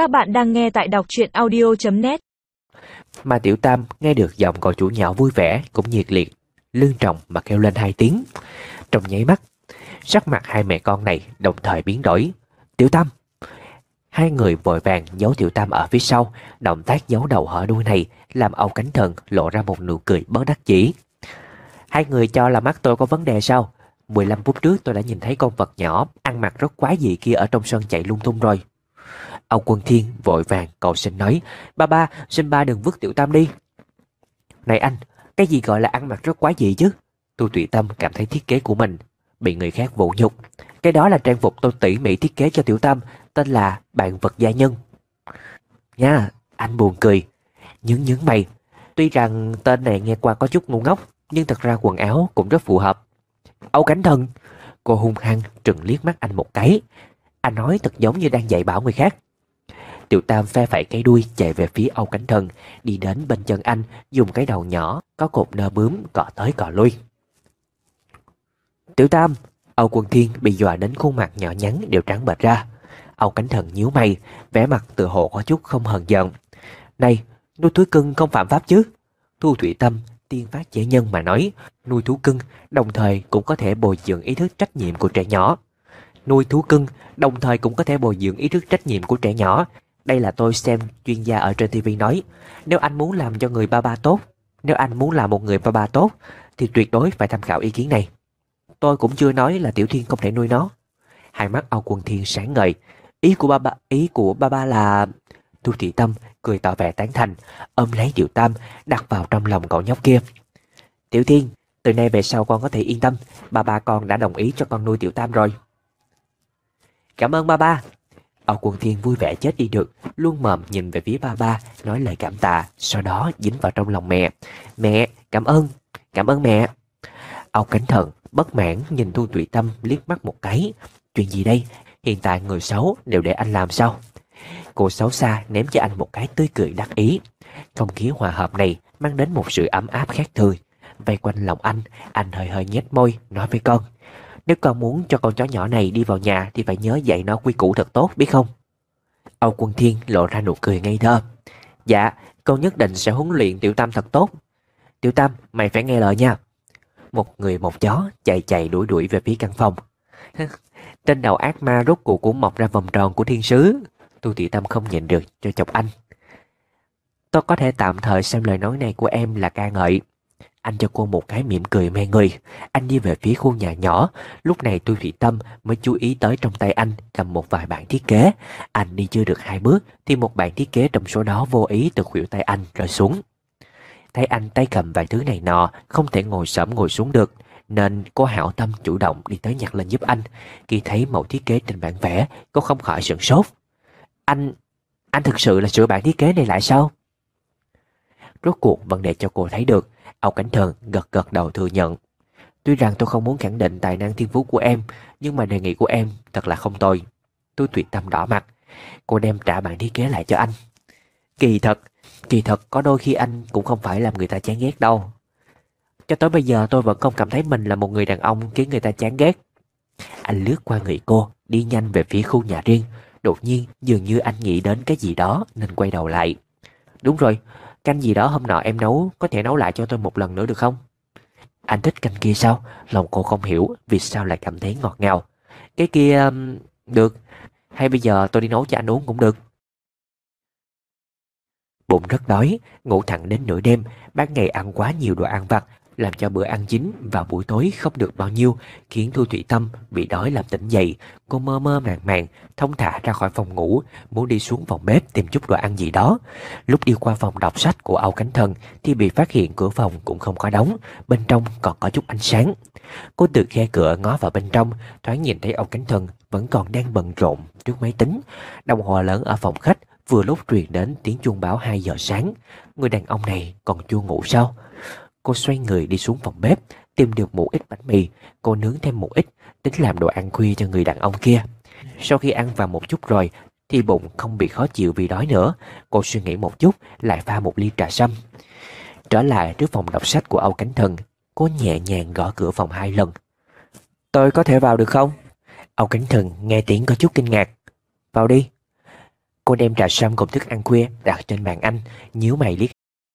Các bạn đang nghe tại đọc truyện audio.net Mà Tiểu Tam nghe được giọng cậu chủ nhỏ vui vẻ cũng nhiệt liệt, lương trọng mà kêu lên hai tiếng. Trong nháy mắt, sắc mặt hai mẹ con này đồng thời biến đổi. Tiểu Tam! Hai người vội vàng giấu Tiểu Tam ở phía sau, động tác giấu đầu hở đuôi này làm Âu Cánh Thần lộ ra một nụ cười bớt đắc chỉ. Hai người cho là mắt tôi có vấn đề sao? 15 phút trước tôi đã nhìn thấy con vật nhỏ ăn mặc rất quái dị kia ở trong sân chạy lung tung rồi. Âu Quân Thiên vội vàng cầu xin nói Ba ba, xin ba đừng vứt tiểu tam đi. Này anh, cái gì gọi là ăn mặc rất quá dị chứ? Tu Tụy Tâm cảm thấy thiết kế của mình Bị người khác vụ nhục. Cái đó là trang phục tôi tỉ mỉ thiết kế cho tiểu tam Tên là bạn vật gia nhân. Nha, anh buồn cười. Nhướng nhướng mày. Tuy rằng tên này nghe qua có chút ngu ngốc Nhưng thật ra quần áo cũng rất phù hợp. Âu Cánh Thần. Cô hung hăng trừng liếc mắt anh một cái. Anh nói thật giống như đang dạy bảo người khác. Tiểu Tam phe phẩy cái đuôi chạy về phía Âu Cánh Thần, đi đến bên chân anh, dùng cái đầu nhỏ, có cột nơ bướm cọ tới cọ lui. Tiểu Tam, Âu Quân Thiên bị dọa đến khuôn mặt nhỏ nhắn đều trắng bệch ra. Âu Cánh Thần nhíu mày, vẻ mặt tự hồ có chút không hờn giận. Này, nuôi thú cưng không phạm pháp chứ? Thu Thủy Tâm, tiên phát chế nhân mà nói, nuôi thú cưng đồng thời cũng có thể bồi dưỡng ý thức trách nhiệm của trẻ nhỏ. Nuôi thú cưng đồng thời cũng có thể bồi dưỡng ý thức trách nhiệm của trẻ nhỏ, đây là tôi xem chuyên gia ở trên TV nói. Nếu anh muốn làm cho người ba ba tốt, nếu anh muốn làm một người ba ba tốt, thì tuyệt đối phải tham khảo ý kiến này. Tôi cũng chưa nói là Tiểu Thiên không thể nuôi nó. Hai mắt Âu quần Thiên sáng ngời. Ý của ba ba, ý của ba ba là... Thu Thị Tâm cười tỏ vẻ tán thành, ôm lấy Tiểu Tam, đặt vào trong lòng cậu nhóc kia. Tiểu Thiên, từ nay về sau con có thể yên tâm, ba ba con đã đồng ý cho con nuôi Tiểu Tam rồi. Cảm ơn ba ba, Âu Quân Thiên vui vẻ chết đi được, luôn mồm nhìn về phía ba ba, nói lời cảm tạ, sau đó dính vào trong lòng mẹ. Mẹ, cảm ơn, cảm ơn mẹ. Âu Cánh Thần bất mãn nhìn Thu Tụy Tâm liếc mắt một cái. Chuyện gì đây? Hiện tại người xấu đều để anh làm sao? Cô xấu xa ném cho anh một cái tươi cười đắc ý. Không khí hòa hợp này mang đến một sự ấm áp khác thường. Vây quanh lòng anh, anh hơi hơi nhếch môi, nói với con. Nếu con muốn cho con chó nhỏ này đi vào nhà thì phải nhớ dạy nó quy củ thật tốt biết không? Âu Quân Thiên lộ ra nụ cười ngây thơ. Dạ, con nhất định sẽ huấn luyện Tiểu Tam thật tốt. Tiểu Tam, mày phải nghe lời nha. Một người một chó chạy chạy đuổi đuổi về phía căn phòng. Trên đầu ác ma rốt cuộc cũng mọc ra vòng tròn của thiên sứ. Tu Tiểu Tam không nhìn được cho chọc anh. Tôi có thể tạm thời xem lời nói này của em là ca ngợi. Anh cho cô một cái mỉm cười mê người. Anh đi về phía khu nhà nhỏ. Lúc này tôi Thủy Tâm mới chú ý tới trong tay anh cầm một vài bản thiết kế. Anh đi chưa được hai bước thì một bản thiết kế trong số đó vô ý từ khuỷu tay anh rơi xuống. Thấy anh tay cầm vài thứ này nọ, không thể ngồi sẫm ngồi xuống được. Nên cô hảo tâm chủ động đi tới nhặt lên giúp anh. Khi thấy mẫu thiết kế trên bản vẽ, cô không khỏi sửng sốt. Anh, anh thực sự là sửa bản thiết kế này lại sao? Rốt cuộc vẫn để cho cô thấy được Âu Cảnh Thần gật gật đầu thừa nhận. Tuy rằng tôi không muốn khẳng định tài năng thiên phú của em, nhưng mà đề nghị của em thật là không tồi. Tôi tuyệt tâm đỏ mặt. Cô đem trả bản thiết kế lại cho anh. Kỳ thật, kỳ thật có đôi khi anh cũng không phải làm người ta chán ghét đâu. Cho tới bây giờ tôi vẫn không cảm thấy mình là một người đàn ông khiến người ta chán ghét. Anh lướt qua người cô, đi nhanh về phía khu nhà riêng. Đột nhiên dường như anh nghĩ đến cái gì đó nên quay đầu lại. Đúng rồi, Canh gì đó hôm nọ em nấu, Có thể nấu lại cho tôi một lần nữa được không? Anh thích canh kia sao? Lòng cô không hiểu vì sao lại cảm thấy ngọt ngào. Cái kia um, Được. Hay bây giờ tôi đi nấu cho anh uống cũng được. Bụng rất đói, Ngủ thẳng đến nửa đêm. Ban ngày ăn quá nhiều đồ ăn vặt làm cho bữa ăn chính vào buổi tối không được bao nhiêu, khiến Thu Thủy Tâm bị đói làm tỉnh dậy. Cô mơ mơ màng màng, thông thả ra khỏi phòng ngủ, muốn đi xuống phòng bếp tìm chút đồ ăn gì đó. Lúc đi qua phòng đọc sách của Âu Cánh Thần thì bị phát hiện cửa phòng cũng không có đóng, bên trong còn có chút ánh sáng. Cô từ khe cửa ngó vào bên trong, thoáng nhìn thấy Âu Cánh Thần vẫn còn đang bận rộn trước máy tính. Đồng hồ lớn ở phòng khách vừa lúc truyền đến tiếng chuông báo 2 giờ sáng. Người đàn ông này còn chưa ngủ sao? Cô xoay người đi xuống phòng bếp, tìm được một ít bánh mì, cô nướng thêm một ít, tính làm đồ ăn khuya cho người đàn ông kia. Sau khi ăn vào một chút rồi, thì bụng không bị khó chịu vì đói nữa. Cô suy nghĩ một chút, lại pha một ly trà sâm. Trở lại trước phòng đọc sách của Âu Cánh Thần, cô nhẹ nhàng gõ cửa phòng hai lần. Tôi có thể vào được không? Âu Cánh Thần nghe tiếng có chút kinh ngạc. Vào đi. Cô đem trà sâm cùng thức ăn khuya đặt trên bàn anh, nhíu mày liếc.